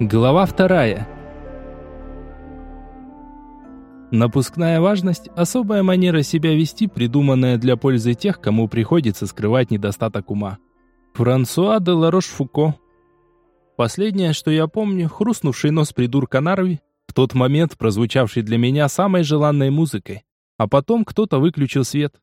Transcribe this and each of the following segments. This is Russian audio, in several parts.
Глава вторая. Напускная важность – особая манера себя вести, придуманная для пользы тех, кому приходится скрывать недостаток ума. Франсуа де Ларош-Фуко. Последнее, что я помню, хрустнувший нос придурка Нарви, в тот момент прозвучавший для меня самой желанной музыкой. А потом кто-то выключил свет.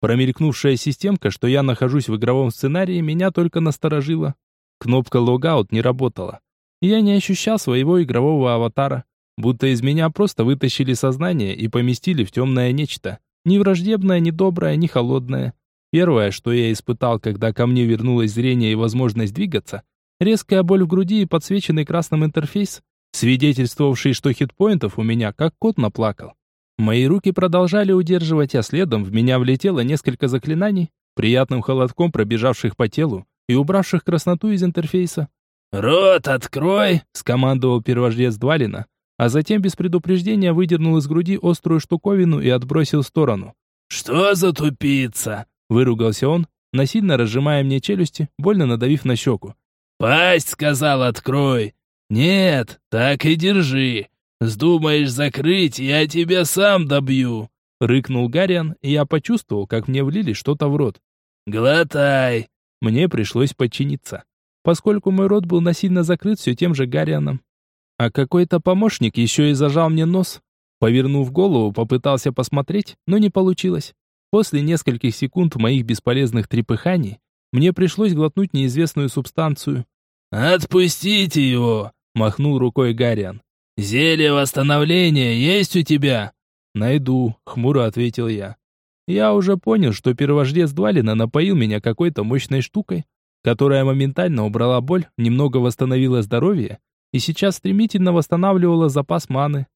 Промелькнувшая системка, что я нахожусь в игровом сценарии, меня только насторожила. Кнопка логаут не работала. Я не ощущал своего игрового аватара, будто из меня просто вытащили сознание и поместили в темное нечто. Ни враждебное, ни доброе, ни холодное. Первое, что я испытал, когда ко мне вернулось зрение и возможность двигаться, резкая боль в груди и подсвеченный красным интерфейс, свидетельствовавший, что хитпоинтов у меня как кот наплакал. Мои руки продолжали удерживать, а следом в меня влетело несколько заклинаний, приятным холодком пробежавших по телу и убравших красноту из интерфейса. «Рот открой!» — скомандовал первожрец Двалина, а затем без предупреждения выдернул из груди острую штуковину и отбросил в сторону. «Что за тупица?» — выругался он, насильно разжимая мне челюсти, больно надавив на щеку. «Пасть, сказал, открой! Нет, так и держи! Сдумаешь закрыть, я тебя сам добью!» Рыкнул Гарриан, и я почувствовал, как мне влили что-то в рот. «Глотай!» Мне пришлось подчиниться поскольку мой рот был насильно закрыт все тем же Гаррианом. А какой-то помощник еще и зажал мне нос. Повернув голову, попытался посмотреть, но не получилось. После нескольких секунд моих бесполезных трепыханий мне пришлось глотнуть неизвестную субстанцию. «Отпустите его!» — махнул рукой Гарриан. «Зелье восстановления есть у тебя?» «Найду», — хмуро ответил я. Я уже понял, что первождец Двалина напоил меня какой-то мощной штукой, которая моментально убрала боль, немного восстановила здоровье и сейчас стремительно восстанавливала запас маны.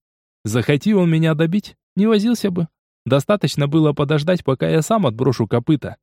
Захотел он меня добить, не возился бы. Достаточно было подождать, пока я сам отброшу копыта.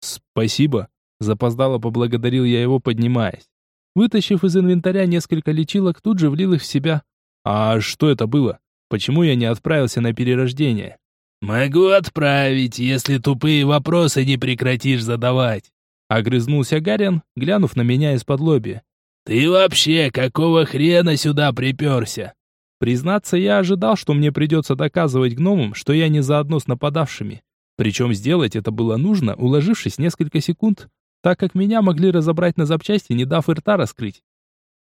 «Спасибо», — запоздало поблагодарил я его, поднимаясь. Вытащив из инвентаря несколько лечилок, тут же влил их в себя. «А что это было? Почему я не отправился на перерождение?» «Могу отправить, если тупые вопросы не прекратишь задавать», Огрызнулся Гарин, глянув на меня из-под лоби. «Ты вообще какого хрена сюда приперся?» Признаться, я ожидал, что мне придется доказывать гномам, что я не заодно с нападавшими. Причем сделать это было нужно, уложившись несколько секунд, так как меня могли разобрать на запчасти, не дав рта раскрыть.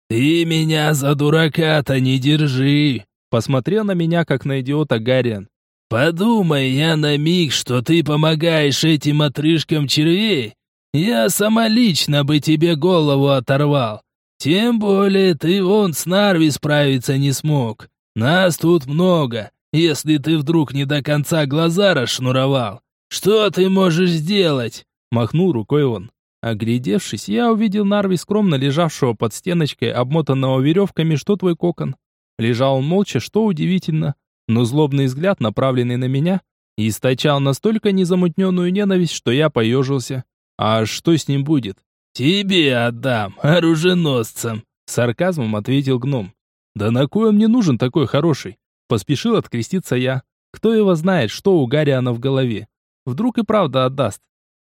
«Ты меня за дурака-то не держи!» Посмотрел на меня, как на идиота Гарриан. «Подумай я на миг, что ты помогаешь этим отрыжкам червей, я сама лично бы тебе голову оторвал. Тем более ты вон с Нарви справиться не смог. Нас тут много, если ты вдруг не до конца глаза расшнуровал. Что ты можешь сделать?» Махнул рукой он. Оглядевшись, я увидел Нарви, скромно лежавшего под стеночкой, обмотанного веревками, что твой кокон. Лежал он молча, что удивительно, но злобный взгляд, направленный на меня, источал настолько незамутненную ненависть, что я поежился. А что с ним будет? Тебе отдам, оруженосцам, сарказмом ответил гном. Да на кой он мне нужен такой хороший? Поспешил откреститься я. Кто его знает, что у Гарриана в голове? Вдруг и правда отдаст.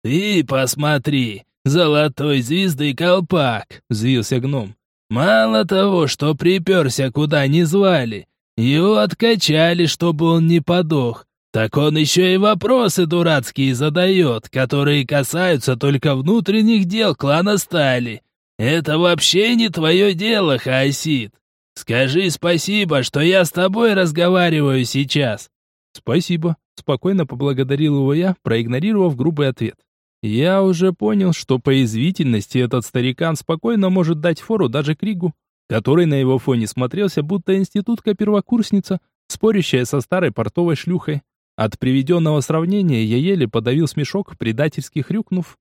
Ты посмотри, золотой звезды колпак, взвился гном. Мало того, что приперся куда не звали, его откачали, чтобы он не подох, так он еще и вопросы дурацкие задает, которые касаются только внутренних дел клана Стали. Это вообще не твое дело, Хаосид. Скажи спасибо, что я с тобой разговариваю сейчас. Спасибо, спокойно поблагодарил его я, проигнорировав грубый ответ. Я уже понял, что по извительности этот старикан спокойно может дать фору даже Кригу, который на его фоне смотрелся будто институтка-первокурсница, спорящая со старой портовой шлюхой. От приведенного сравнения я еле подавил смешок, предательски хрюкнув,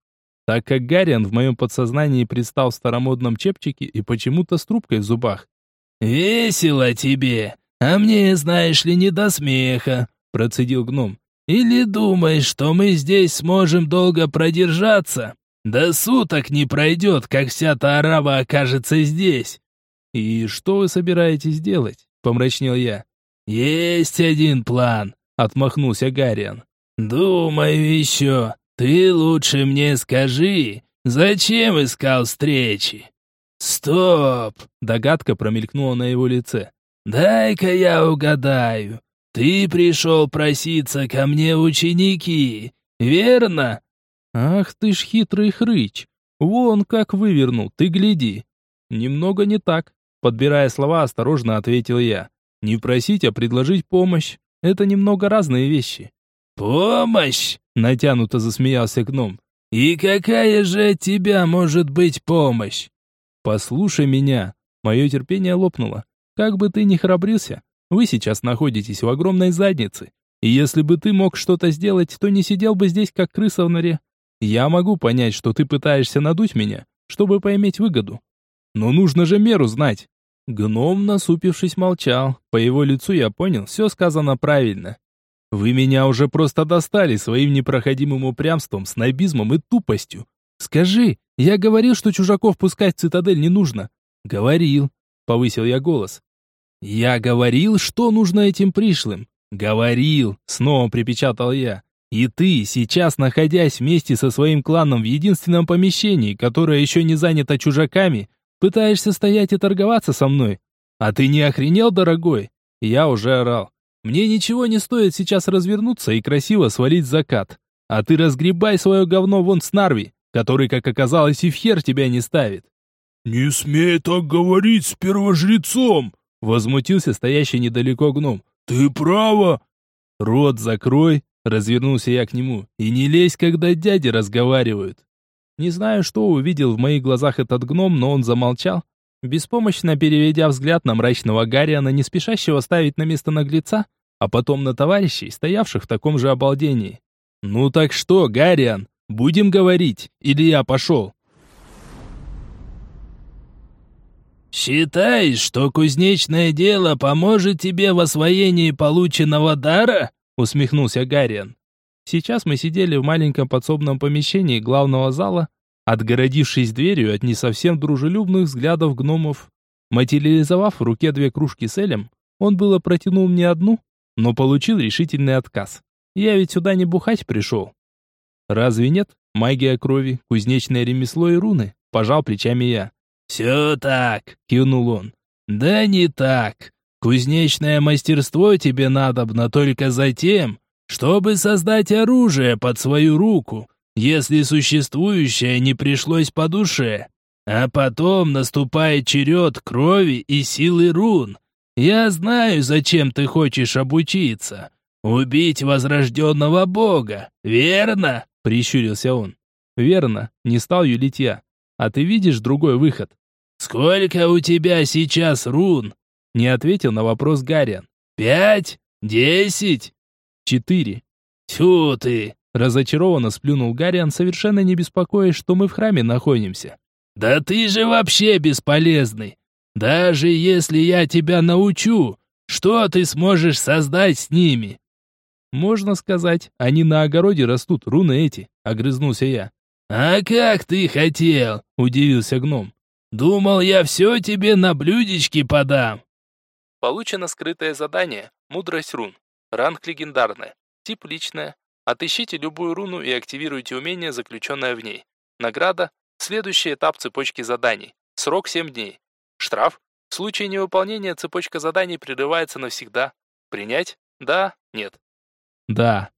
так как Гарриан в моем подсознании предстал в старомодном чепчике и почему-то с трубкой в зубах. «Весело тебе, а мне, знаешь ли, не до смеха», — процедил гном. «Или думаешь, что мы здесь сможем долго продержаться? До суток не пройдет, как вся та арава окажется здесь». «И что вы собираетесь делать?» — помрачнел я. «Есть один план», отмахнулся Гарриан. «Думаю еще. Ты лучше мне скажи, зачем искал встречи?» Стоп! Догадка промелькнула на его лице. Дай-ка я угадаю. Ты пришел проситься ко мне ученики, верно? Ах ты ж хитрый хрыч. Вон как вывернул, ты гляди. Немного не так. Подбирая слова, осторожно ответил я. Не просить, а предложить помощь. Это немного разные вещи. «Помощь!» — натянуто засмеялся гном. «И какая же от тебя может быть помощь?» «Послушай меня». Мое терпение лопнуло. Как бы ты ни храбрился, вы сейчас находитесь в огромной заднице. И если бы ты мог что-то сделать, то не сидел бы здесь, как крыса в норе. Я могу понять, что ты пытаешься надуть меня, чтобы поиметь выгоду. Но нужно же меру знать. Гном, насупившись, молчал. По его лицу я понял, все сказано правильно. Вы меня уже просто достали своим непроходимым упрямством, снобизмом и тупостью. Скажи, я говорил, что чужаков пускать в цитадель не нужно. Говорил, повысил я голос. Я говорил, что нужно этим пришлым. Говорил, снова припечатал я. И ты, сейчас находясь вместе со своим кланом в единственном помещении, которое еще не занято чужаками, пытаешься стоять и торговаться со мной. А ты не охренел, дорогой? Я уже орал. Мне ничего не стоит сейчас развернуться и красиво свалить закат. А ты разгребай свое говно вон с Нарви, который, как оказалось, и в хер тебя не ставит. «Не смей так говорить с первожрецом!» Возмутился стоящий недалеко гном. «Ты право!» «Рот закрой!» Развернулся я к нему. «И не лезь, когда дяди разговаривают!» Не знаю, что увидел в моих глазах этот гном, но он замолчал, беспомощно переведя взгляд на мрачного Гарриана, не спешащего ставить на место наглеца, а потом на товарищей, стоявших в таком же обалдении. «Ну так что, Гарриан, будем говорить, или я пошел?» «Считаешь, что кузнечное дело поможет тебе в освоении полученного дара?» усмехнулся Гарриан. Сейчас мы сидели в маленьком подсобном помещении главного зала, отгородившись дверью от не совсем дружелюбных взглядов гномов. Материализовав в руке две кружки с элем, он было протянул мне одну, но получил решительный отказ. Я ведь сюда не бухать пришел. Разве нет? Магия крови, кузнечное ремесло и руны. Пожал плечами я. «Все так», — кивнул он. «Да не так. Кузнечное мастерство тебе надобно только за тем, чтобы создать оружие под свою руку, если существующее не пришлось по душе. А потом наступает черед крови и силы рун. Я знаю, зачем ты хочешь обучиться. Убить возрожденного бога, верно?» — прищурился он. «Верно, не стал юлить я. А ты видишь другой выход?» «Сколько у тебя сейчас рун?» Не ответил на вопрос Гарриан. «Пять? Десять?» «Четыре». «Тьфу ты!» Разочарованно сплюнул Гарриан, совершенно не беспокоясь, что мы в храме находимся. «Да ты же вообще бесполезный! Даже если я тебя научу, что ты сможешь создать с ними?» «Можно сказать, они на огороде растут, руны эти», — огрызнулся я. «А как ты хотел?» — удивился гном. «Думал, я все тебе на блюдечке подам». Получено скрытое задание «Мудрость рун». Ранг легендарная. Тип личная. Отыщите любую руну и активируйте умение, заключенное в ней. Награда – следующий этап цепочки заданий. Срок 7 дней. Штраф. В случае невыполнения цепочка заданий прерывается навсегда. Принять? Да? Нет? Да.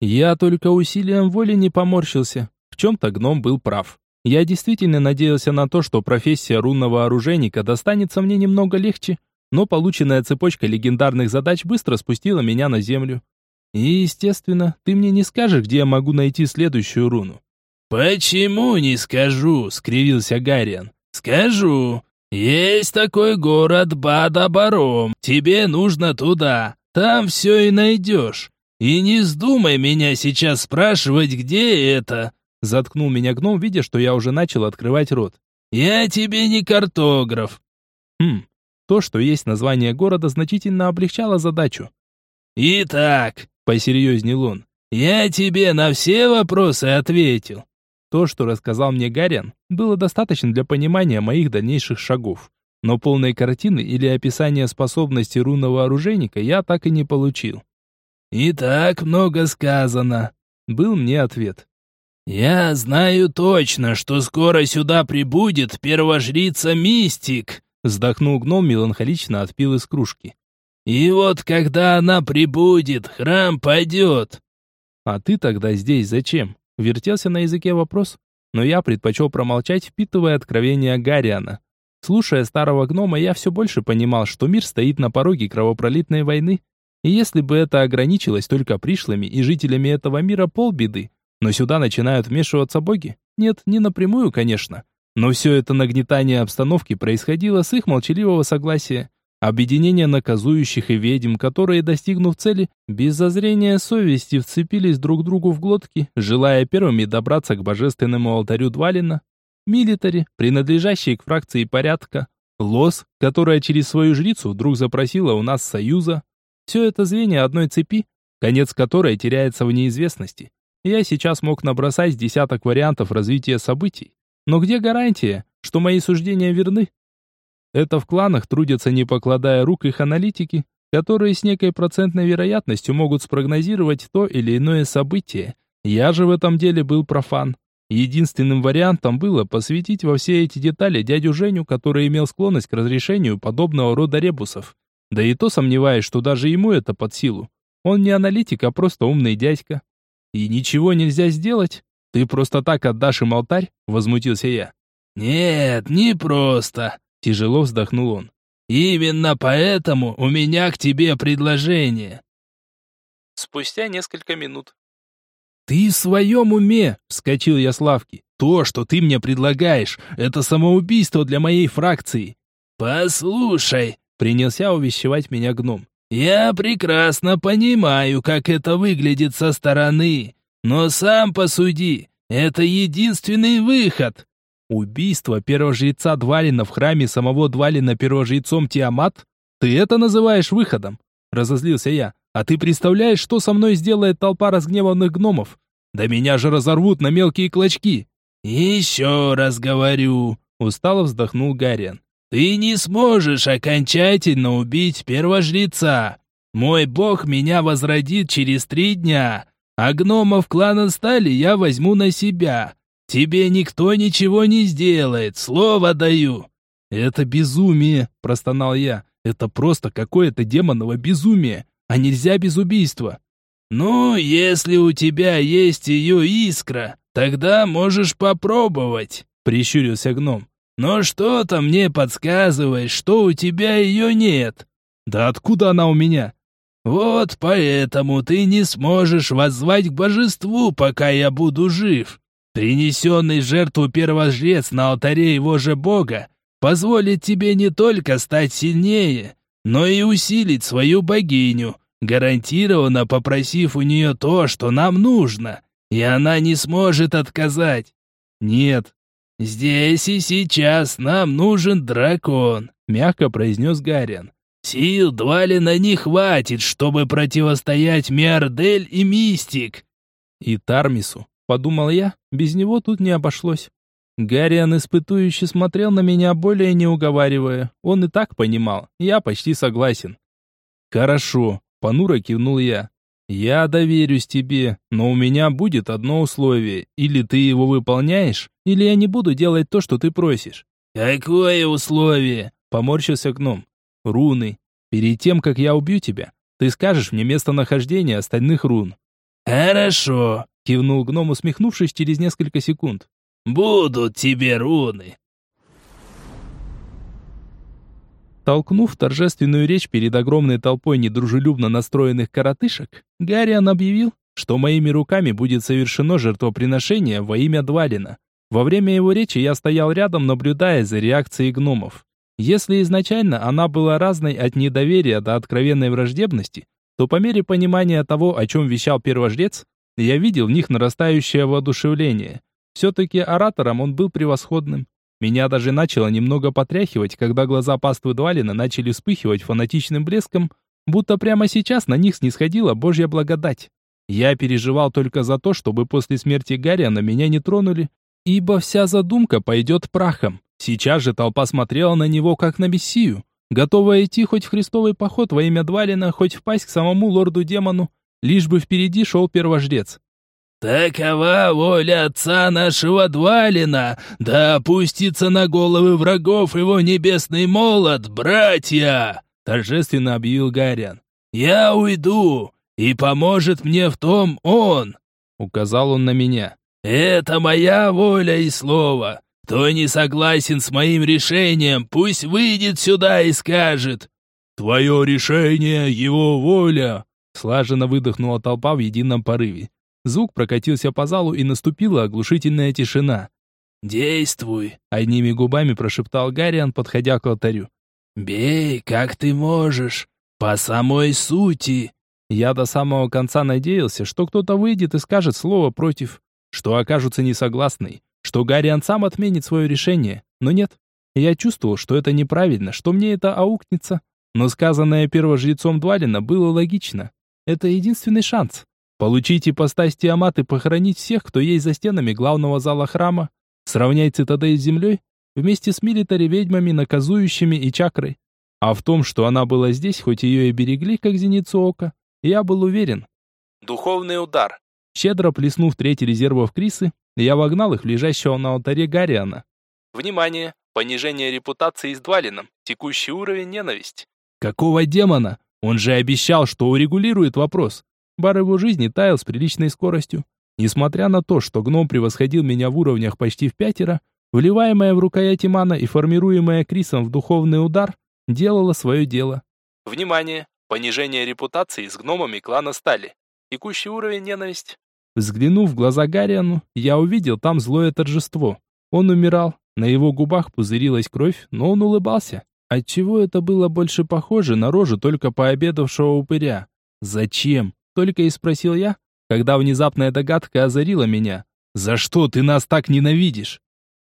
Я только усилием воли не поморщился. В чем-то гном был прав. Я действительно надеялся на то, что профессия рунного оружейника достанется мне немного легче, но полученная цепочка легендарных задач быстро спустила меня на землю. И, естественно, ты мне не скажешь, где я могу найти следующую руну. «Почему не скажу?» — скривился Гарриан. «Скажу. Есть такой город Бадабаром. Тебе нужно туда. Там все и найдешь. И не вздумай меня сейчас спрашивать, где это!» Заткнул меня гном, видя, что я уже начал открывать рот. «Я тебе не картограф». «Хм, то, что есть название города, значительно облегчало задачу. «Итак», — посерьезнел он, — «я тебе на все вопросы ответил». То, что рассказал мне Гарриан, было достаточно для понимания моих дальнейших шагов. Но полной картины или описания способностей рунного оружейника я так и не получил. «И так много сказано», — был мне ответ. «Я знаю точно, что скоро сюда прибудет первожрица-мистик», вздохнул гном, меланхолично отпил из кружки. «И вот когда она прибудет, храм падет». «А ты тогда здесь зачем?» Вертелся на языке вопрос, но я предпочел промолчать, впитывая откровения Гарриана. Слушая старого гнома, я все больше понимал, что мир стоит на пороге кровопролитной войны, и если бы это ограничилось только пришлыми и жителями этого мира, полбеды. Но сюда начинают вмешиваться боги? Нет, не напрямую, конечно. Но все это нагнетание обстановки происходило с их молчаливого согласия. Объединение наказующих и ведьм, которые, достигнув цели, без зазрения совести вцепились друг другу в глотки, желая первыми добраться к божественному алтарю Двалина. Милитари, принадлежащие к фракции порядка. Лос, которая через свою жрицу вдруг запросила у нас союза. Все это звенья одной цепи, конец которой теряется в неизвестности. Я сейчас мог набросать десяток вариантов развития событий. Но где гарантия, что мои суждения верны? Это в кланах трудятся не покладая рук их аналитики, которые с некой процентной вероятностью могут спрогнозировать то или иное событие. Я же в этом деле был профан. Единственным вариантом было посвятить во все эти детали дядю Женю, который имел склонность к разрешению подобного рода ребусов. Да и то сомневаюсь, что даже ему это под силу. Он не аналитик, а просто умный дядька. И ничего нельзя сделать? Ты просто так отдашь им алтарь? Возмутился я. Нет, не просто. Тяжело вздохнул он. Именно поэтому у меня к тебе предложение. Спустя несколько минут. «Ты в своем уме?» — вскочил я с лавки. «То, что ты мне предлагаешь, это самоубийство для моей фракции». «Послушай», — принялся увещевать меня гном. «Я прекрасно понимаю, как это выглядит со стороны, но сам посуди, это единственный выход». «Убийство первого жреца Двалина в храме самого Двалина первожрецом Тиамат? Ты это называешь выходом?» Разозлился я. «А ты представляешь, что со мной сделает толпа разгневанных гномов? Да меня же разорвут на мелкие клочки!» «Еще раз говорю», — устало вздохнул Гарриан. Ты не сможешь окончательно убить первожреца. Мой бог меня возродит через три дня, а гномов клана Стали я возьму на себя. Тебе никто ничего не сделает, слово даю». «Это безумие», — простонал я. «Это просто какое-то демоново безумие, а нельзя без убийства». «Ну, если у тебя есть ее искра, тогда можешь попробовать», — прищурился гном. Но что-то мне подсказывает, что у тебя ее нет. Да откуда она у меня? Вот поэтому ты не сможешь воззвать к божеству, пока я буду жив. Принесенный жертву первожрец на алтаре его же бога позволит тебе не только стать сильнее, но и усилить свою богиню, гарантированно попросив у нее то, что нам нужно, и она не сможет отказать. Нет, «Здесь и сейчас нам нужен дракон», — мягко произнес Гарриан. «Сил Двалина не хватит, чтобы противостоять Миардель и Мистик». «И Тармису», — подумал я, без него тут не обошлось. Гарриан испытующе смотрел на меня, более не уговаривая. Он и так понимал, я почти согласен. «Хорошо», — понуро кивнул я. «Я доверюсь тебе, но у меня будет одно условие. Или ты его выполняешь, или я не буду делать то, что ты просишь». «Какое условие?» — поморщился гном. «Руны. Перед тем, как я убью тебя, ты скажешь мне местонахождение остальных рун». «Хорошо», — кивнул гном, усмехнувшись через несколько секунд. «Будут тебе руны». Толкнув торжественную речь перед огромной толпой недружелюбно настроенных коротышек, Гарриан объявил, что моими руками будет совершено жертвоприношение во имя Двалина. Во время его речи я стоял рядом, наблюдая за реакцией гномов. Если изначально она была разной от недоверия до откровенной враждебности, то по мере понимания того, о чем вещал первожрец, я видел в них нарастающее воодушевление. Все-таки оратором он был превосходным. Меня даже начало немного потряхивать, когда глаза паствы Двалина начали вспыхивать фанатичным блеском, будто прямо сейчас на них снисходила Божья благодать. Я переживал только за то, чтобы после смерти Гарриана меня не тронули, ибо вся задумка пойдет прахом. Сейчас же толпа смотрела на него как на мессию, готовая идти хоть в христовый поход во имя Двалина, хоть впасть к самому лорду-демону, лишь бы впереди шел первожрец. «Такова воля отца нашего Двалина, да опустится на головы врагов его небесный молот, братья!» торжественно объявил Гарриан. «Я уйду, и поможет мне в том он!» указал он на меня. «Это моя воля и слово. Кто не согласен с моим решением, пусть выйдет сюда и скажет». «Твое решение, его воля!» Слаженно выдохнула толпа в едином порыве. Звук прокатился по залу, и наступила оглушительная тишина. «Действуй!» — одними губами прошептал Гарриан, подходя к алтарю. «Бей, как ты можешь, по самой сути!» Я до самого конца надеялся, что кто-то выйдет и скажет слово против, что окажутся несогласны, что Гарриан сам отменит свое решение, но нет. Я чувствовал, что это неправильно, что мне это аукнется, но сказанное первожрецом Двалина было логично. Это единственный шанс. Получить ипостась Тиамат и похоронить всех, кто есть за стенами главного зала храма, сравнять цитадель с землей, вместе с милитари-ведьмами, наказующими и чакрой. А в том, что она была здесь, хоть ее и берегли, как зеницу ока, я был уверен. Духовный удар. Щедро плеснув треть резервов Крисы, я вогнал их в лежащего на алтаре Гариана. Внимание! Понижение репутации с Двалином. Текущий уровень ненависть. Какого демона? Он же обещал, что урегулирует вопрос. Бар его жизни таял с приличной скоростью. Несмотря на то, что гном превосходил меня в уровнях почти в пятеро, вливаемая в рукояти мана и формируемая Крисом в духовный удар, делала свое дело. Внимание! Понижение репутации с гномами клана Стали. Текущий уровень ненависть. Взглянув в глаза Гариану, я увидел там злое торжество. Он умирал, на его губах пузырилась кровь, но он улыбался. Отчего это было больше похоже на рожу только пообедавшего упыря? «Зачем?» — только и спросил я, когда внезапная догадка озарила меня. «За что ты нас так ненавидишь?»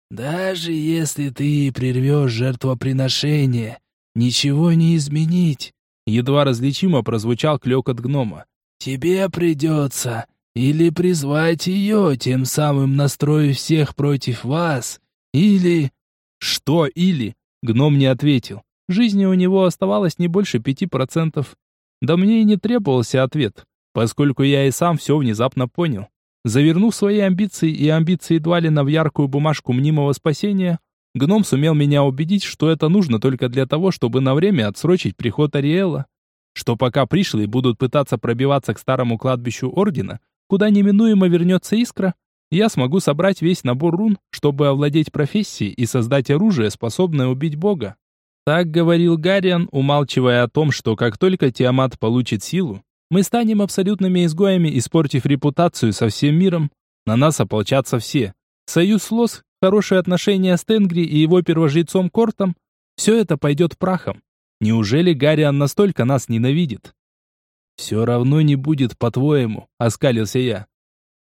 «Даже если ты прервешь жертвоприношение, ничего не изменить», Едва различимо прозвучал клёкот гнома. «Тебе придется или призвать ее, тем самым настроив всех против вас, или...» «Что или?» Гном не ответил. Жизни у него оставалось не больше пяти процентов. Да мне и не требовался ответ, поскольку я и сам все внезапно понял. Завернув свои амбиции и амбиции Двалина в яркую бумажку мнимого спасения, Гном сумел меня убедить, что это нужно только для того, чтобы на время отсрочить приход Ариэла. Что пока пришлые будут пытаться пробиваться к старому кладбищу Ордена, куда неминуемо вернется искра, я смогу собрать весь набор рун, чтобы овладеть профессией и создать оружие, способное убить Бога. Так говорил Гариан, умалчивая о том, что как только Тиамат получит силу, мы станем абсолютными изгоями, испортив репутацию со всем миром. На нас ополчатся все. Союз Лос хорошие отношения с Тенгри и его первожрецом Кортом, все это пойдет прахом. Неужели Гарриан настолько нас ненавидит? «Все равно не будет, по-твоему», — оскалился я.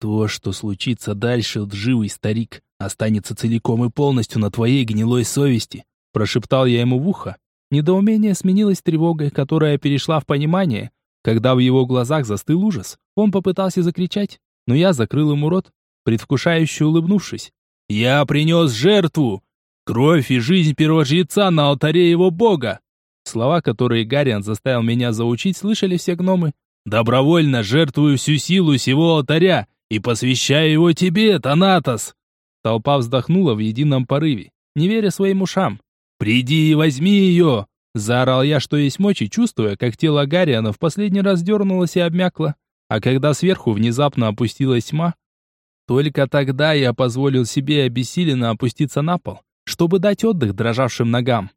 «То, что случится дальше, лживый старик, останется целиком и полностью на твоей гнилой совести», — прошептал я ему в ухо. Недоумение сменилось тревогой, которая перешла в понимание, когда в его глазах застыл ужас. Он попытался закричать, но я закрыл ему рот, предвкушающе улыбнувшись. Я принес жертву! Кровь и жизнь первожреца на алтаре его бога!» Слова, которые Гариан заставил меня заучить, слышали все гномы. «Добровольно жертвую всю силу сего алтаря и посвящаю его тебе, Танатос!» Толпа вздохнула в едином порыве, не веря своим ушам. «Приди и возьми ее!» Заорал я, что есть мочи, чувствуя, как тело Гариана в последний раз дернулось и обмякло. А когда сверху внезапно опустилась тьма, только тогда я позволил себе обессиленно опуститься на пол, чтобы дать отдых дрожавшим ногам.